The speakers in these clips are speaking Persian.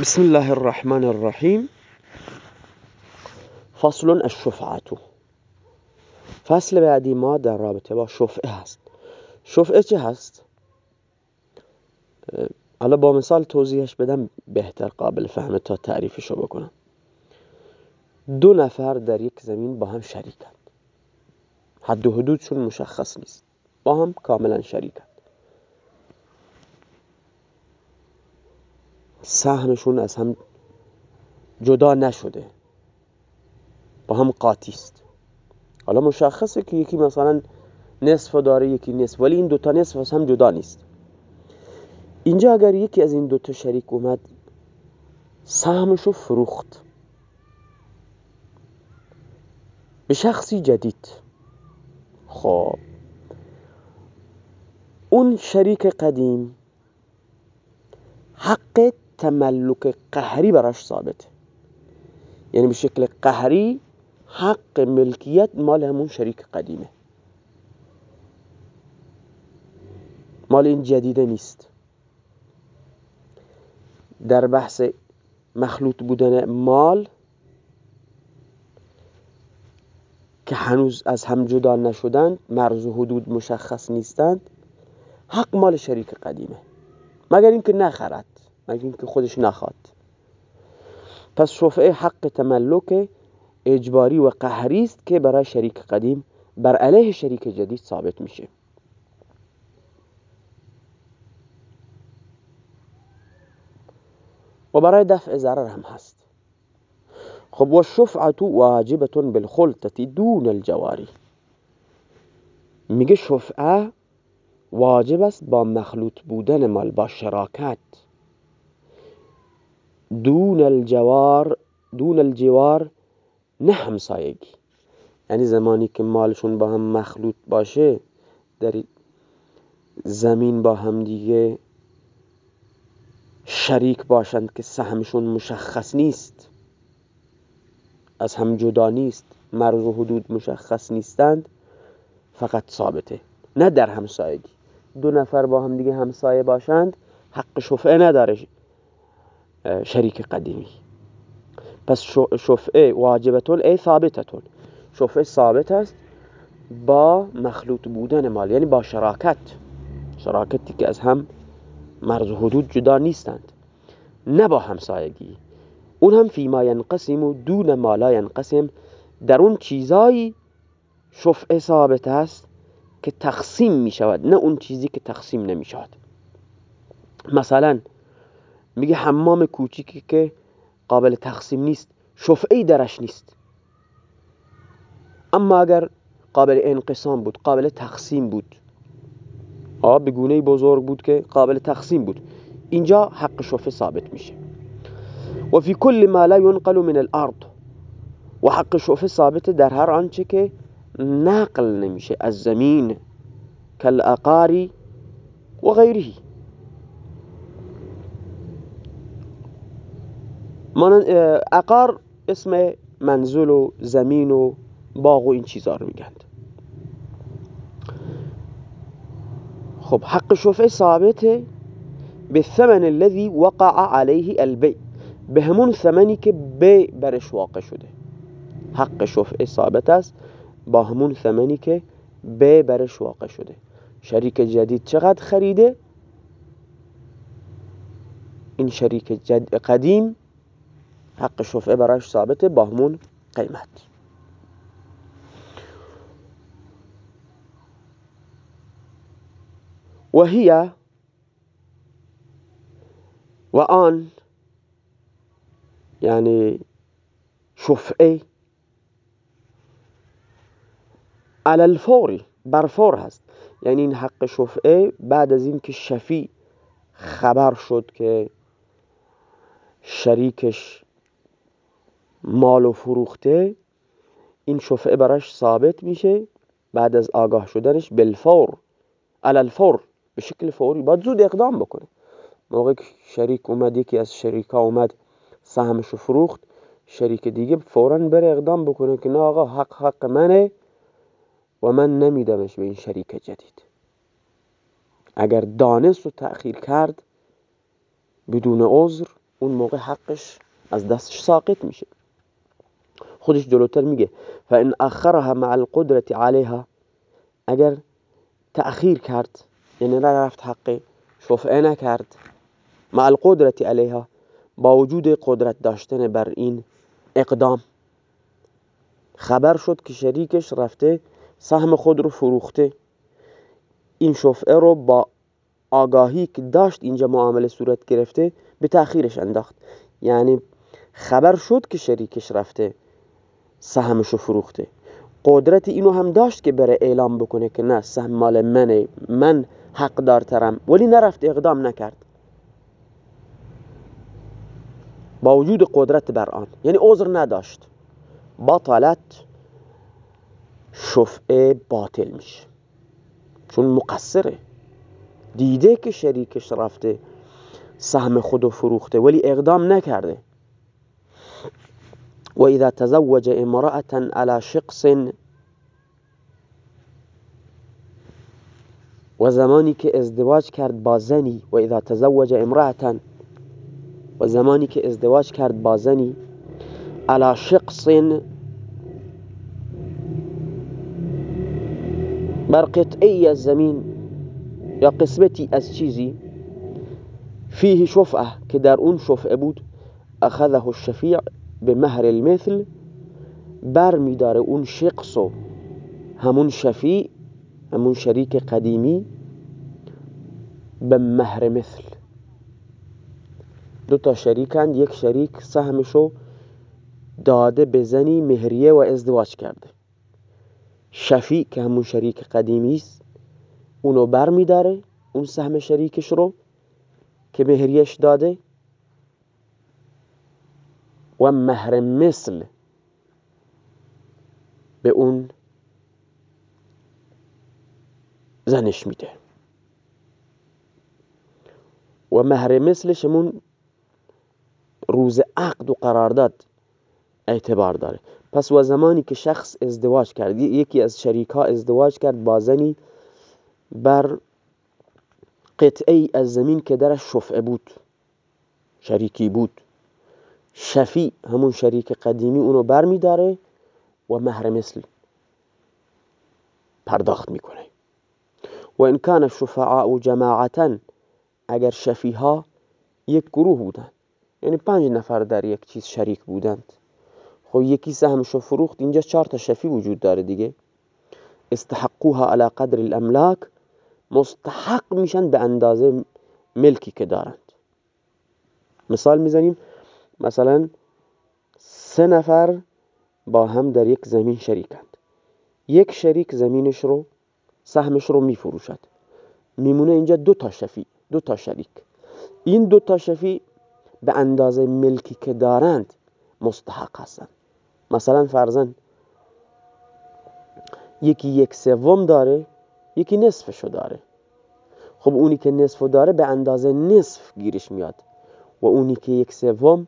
بسم الله الرحمن الرحیم فصل الشفعتو فصل بعدی ما در رابطه با شفعه هست شفعه چه هست؟ حالا با مثال توضیحش بدم بهتر قابل فهمه تا تعریفشو بکنم دو نفر در یک زمین با هم شریکند حد و حدودشون مشخص نیست با هم کاملا شریکند سهمشون از هم جدا نشده. با هم قاطی است. حالا مشخصه که یکی مثلا نصف داره یکی نصف ولی این دوتا نصف از هم جدا نیست. اینجا اگر یکی از این دوتا شریک اومد سهمشو فروخت. به شخصی جدید. خب. اون شریک قدیم حق تملک قهری براش ثابته یعنی به شکل قهری حق ملکیت مال همون شریک قدیمه. مال این جدیده نیست. در بحث مخلوط بودن مال که هنوز از هم جدا نشدند مرز و حدود مشخص نیستند حق مال شریک قدیمه. مگر اینکه نخرد. مگر اینکه خودش نخواد. پس شفعه حق تملک اجباری و قهری است که برای شریک قدیم بر علیه شریک جدید ثابت میشه. و برای دفع ضرر هم هست. خب و شفعت واجبت بالخلطه دون الجواری. میگه شفعه واجب است با مخلوط بودن مال با شراکت. دون الجوار دون الجوار نه همسایگی. یعنی زمانی که مالشون با هم مخلوط باشه در زمین با هم دیگه شریک باشند که سهمشون مشخص نیست. از هم جدا نیست مرز و حدود مشخص نیستند فقط ثابته. نه در همسایگی. دو نفر با هم دیگه همسایه باشند حق شفعه نداره. شریک قدیمی. پس شفعه واجبتون ای ثابتتون. شفعه ثابت است با مخلوط بودن مال یعنی با شراکت. شراکتی که از هم مرز و حدود جدا نیستند. نه با همسایگی. اون هم فیما ینقسم و دون ما لا ینقسم. در اون چیزایی شفعه ثابت است که تقسیم می شود نه اون چیزی که تقسیم نمی شود مثلا میگه حمام کوچیکی که قابل تقسیم نیست شفعی درش نیست. اما اگر قابل انقسام بود قابل تقسیم بود آب بگونه بزرگ بود که قابل تقسیم بود اینجا حق شفعه ثابت میشه. و فی کل ما لا ينقل من الارض. و حق شفعه ثابت در هر آنچه که نقل نمیشه از زمین کالاقاری و غیره اقار اسم منزل و زمین و باغ و این چیزا رو میگند خب حق شفعه ثابته به ثمن الذي وقع عليه البيع. به همون ثمنی که بی برش واقع شده. حق شفعه ثابت است با همون ثمنی که بی برش واقع شده. شریک جدید چقدر خریده؟ این شریک جد قدیم حق شفعه براش ثابته با همون قیمت. و هی و آن یعنی شفعه على الفور برفور هست. یعنی این حق شفعه بعد از اینکه شفی خبر شد که شریکش مال و فروخته این شفعه براش ثابت میشه. بعد از آگاه شدنش بالفور على الفور به شکل فوری. باید زود اقدام بکنه. موقع که شریک اومد یکی از شریکا اومد سهمشو فروخت شریک دیگه فورا بره اقدام بکنه که نه آقا حق حق منه و من نمیدمش به این شریک جدید. اگر دانست و تأخیر کرد بدون عذر اون موقع حقش از دستش ساقط میشه. خودش جلوتر میگه. فان اخرها مع القدرة عليها. اگر تأخیر کرد یعنی رفت حق شفعه نکرد مع القدرة علیها با وجود قدرت داشتن بر این اقدام. خبر شد که شریکش رفته سهم خود رو فروخته. این شفعه رو با آگاهی که داشت اینجا معامله صورت گرفته به تأخیرش انداخت. یعنی خبر شد که شریکش رفته. سهمش رو فروخته. قدرت اینو هم داشت که بره اعلام بکنه که نه سهم مال منه من حق دارترم ولی نرفت اقدام نکرد. با وجود قدرت بر آن یعنی عذر نداشت. باطلت شفعه باطل میشه. چون مقصره. دیده که شریکش رفته سهم خودو فروخته ولی اقدام نکرده. و اذا تزوج امرأة على شقص و زمانی که ازدواج کرد با زنی و اذا تزوج امرأة و زمانی که ازدواج کرد با زنی على شقص بر قطعی از زمین یا قسمتی از چیزی شفعه اون شفعه بود اخذه الشفیع به مهر المثل بر میداره اون شقصو همون شفیع همون شریک قدیمی به مهر مثل. دو تا شریکند یک شریک سهمشو داده به زنی مهریه و ازدواج کرده. شفیع که همون شریک قدیمی است اونو بر میداره اون سهم شریکش رو که مهریش داده. و مهر مثل به اون زنش میده. و مهر مثلشمون روز عقد و قرارداد اعتبار داره. پس و زمانی که شخص ازدواج کرد یکی از شریک ها ازدواج کرد با زنی بر قطعی از زمین که درش شفعه بود شریکی بود. شفی همون شریک قدیمی اونو بر می داره و مهر مثل پرداخت می‌کنه. و ان کان الشفعاء جماعتا اگر شفیها یک گروه بودن یعنی پنج نفر در یک چیز شریک بودند خب یکی سهمشو فروخت اینجا چهار تا شفی وجود داره دیگه. استحقوها على قدر الاملاک مستحق میشن به اندازه ملکی که دارند. مثال می‌زنیم مثلا سه نفر با هم در یک زمین شریکند. یک شریک زمینش رو سهمش رو میفروشد. میمونه اینجا دو تا شفی دو تا شریک. این دو تا شفی به اندازه ملکی که دارند مستحق هستند. مثلا فرزن یکی یک سوم داره یکی نصفشو داره. خب اونی که نصفو داره به اندازه نصف گیرش میاد و اونی که یک سوم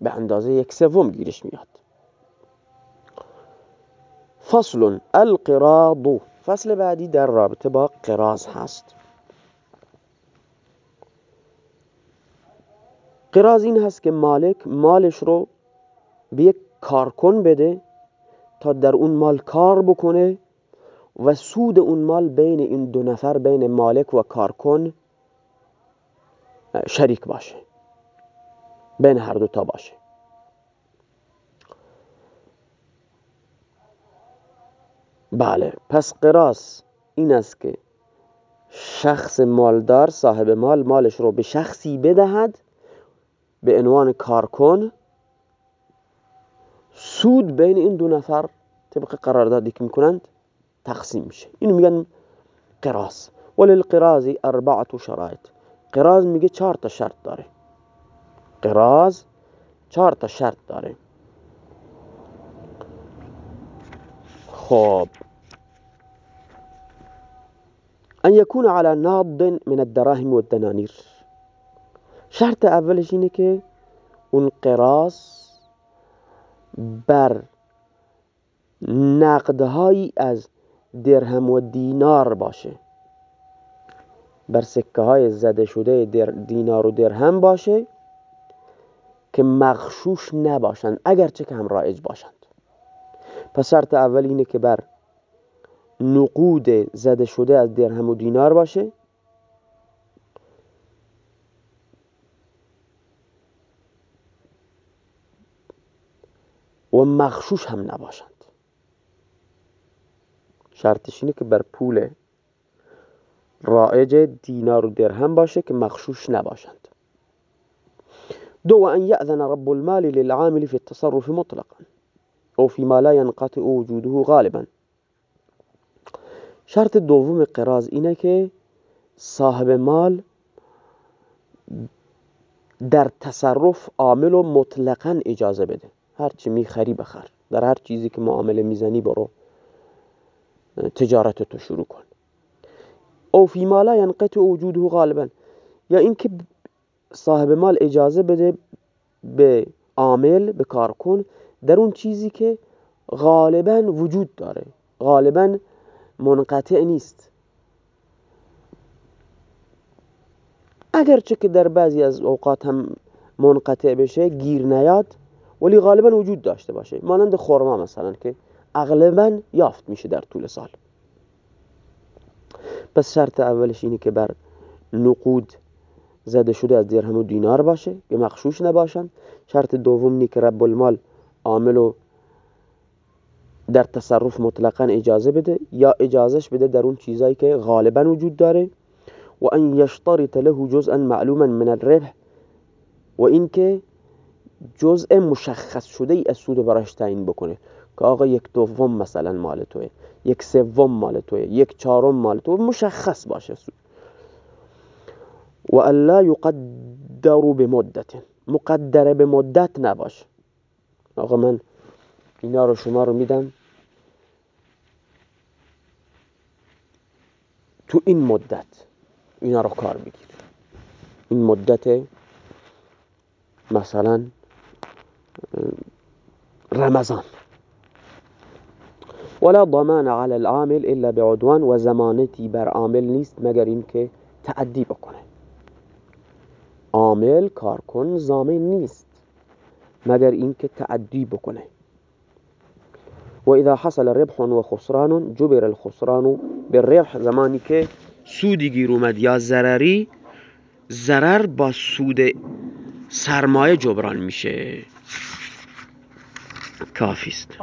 به اندازه یک سوم گیرش میاد. فصل القراض. فصل بعدی در رابطه با قراض هست. قراض این هست که مالک مالش رو به یک کارکن بده تا در اون مال کار بکنه و سود اون مال بین این دو نفر بین مالک و کارکن شریک باشه. بین هر دو تا باشه. بله پس قراس این است که شخص مالدار صاحب مال مالش رو به شخصی بدهد به عنوان کارکن سود بین این دو نفر طبق قراردادی که می‌کنند تقسیم میشه. اینو میگن قراز وللقراز اربعه شرایط قراز میگه چهار تا شرط داره. قراز چهار تا شرط داره خب. ان يكون على ناض من الدراهم والدنانير شرط اولش اینه که اون قراز بر نقدهایی از درهم و دینار باشه. بر سکه های زده شده دینار و درهم باشه. که مغشوش نباشند اگرچه که هم رایج باشند. پس شرط اول اینه که بر نقود زده شده از درهم و دینار باشه. و مغشوش هم نباشند. شرطش اینه که بر پول رائج دینار و درهم باشه که مغشوش نباشند. دو ان یأذن رب المال للعامل في التصرف مطلقا او فيما لا ينقطع وجوده غالبا. شرط دوم قراض اینه که صاحب مال در تصرف عامل و مطلقا اجازه بده. هر چی می‌خری بخر. در هر چیزی که معامله می‌زنی برو تجارت تو شروع کن. او فی ما لا ینقطع وجوده غالبا. یا اینکه صاحب مال اجازه بده به عامل به کارکن در اون چیزی که غالبا وجود داره. غالبا منقطع نیست. اگرچه که در بعضی از اوقات هم منقطع بشه گیر نیاد ولی غالبا وجود داشته باشه. مانند خورما مثلا که اغلبا یافت میشه در طول سال. پس شرط اولش اینه که بر نقود زده شده از درهم و دینار باشه که مخشوش نباشن. شرط دوم اینه که رب المال عامل در تصرف مطلقا اجازه بده یا اجازهش بده در اون چیزایی که غالبا وجود داره. و ان یشترط له جزءا معلوما من الربح. و اینکه جزء مشخص شده ای از سود براش تعیین بکنه. که آقا یک دوم مثلا مال توه یک سوم مال توه یک چهارم مال توه مشخص باشه سود. و الا یقدر به مدت مقدره به مدت نباشه آقا من اینا رو شما رو میدم. تو این مدت اینا رو کار بگیر این مدت مثلا رمضان. ولا ضمان على العامل الا بعدوان و زمانتی بر عامل نیست مگر اینکه تعدی بکنه. عامل کارکن زامن نیست مگر اینکه تعدی بکنه. و اذا حصل ربح و خسران جبر الخسران بالربح زمانی که سودی گیر اومد یا ضرری ضرر با سود سرمایه جبران میشه. کافی است.